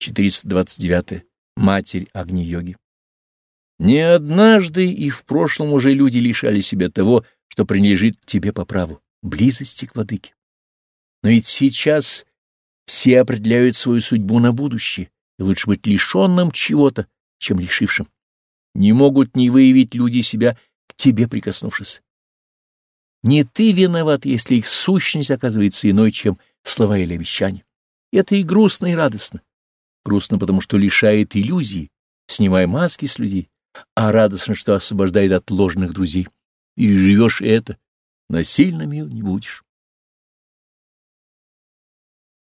429. Матерь Агни-йоги. Не однажды и в прошлом уже люди лишали себя того, что принадлежит тебе по праву — близости к владыке. Но ведь сейчас все определяют свою судьбу на будущее, и лучше быть лишенным чего-то, чем лишившим. Не могут не выявить люди себя, к тебе прикоснувшись. Не ты виноват, если их сущность оказывается иной, чем слова или обещания. Это и грустно, и радостно. Грустно, потому что лишает иллюзии, снимая маски с людей, а радостно, что освобождает от ложных друзей. И живешь это, насильно мил не будешь.